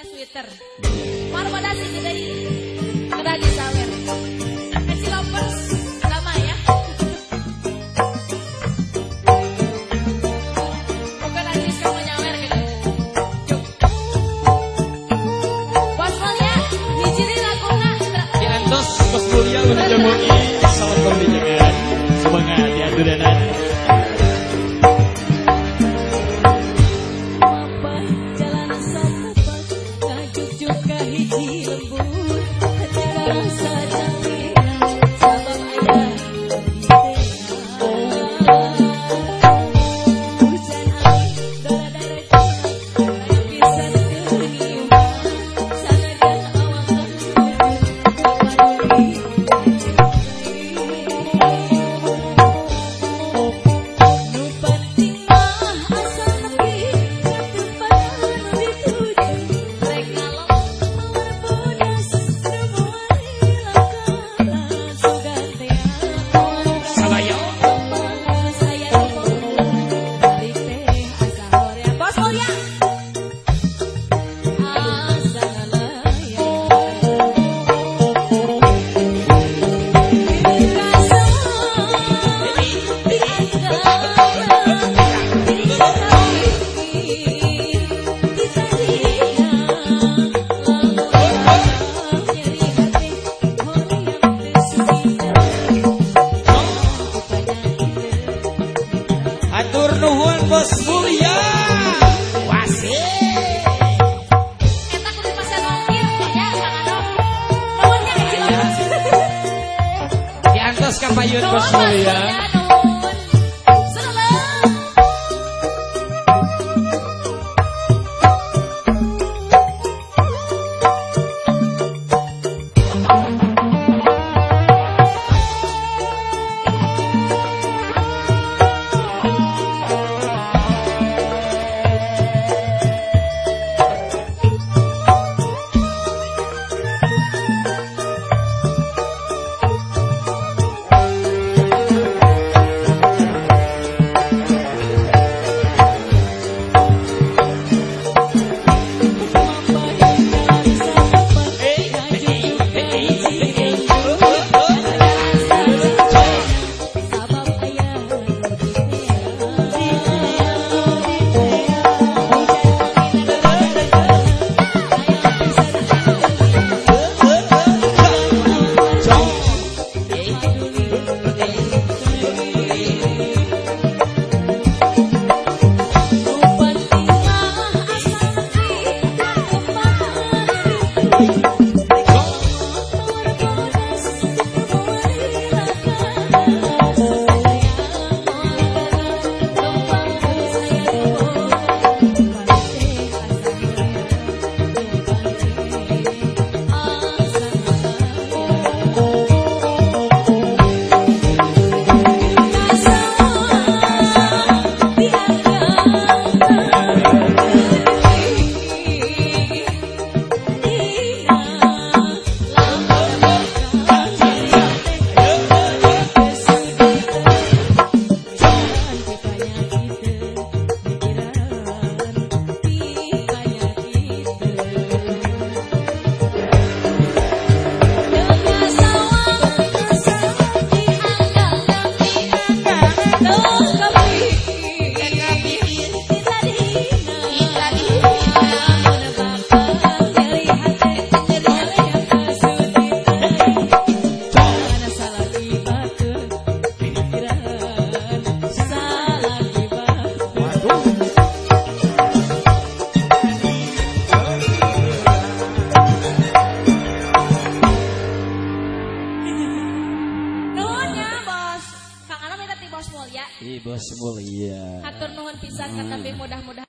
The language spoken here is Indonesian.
pakai sweater. Mana pada dari. Sara. Tur nuhun bos Surya. Wasit. Diantos ka payun bos Surya. Ibu semulia. Hatur nuhun pisan tapi mudah-mudahan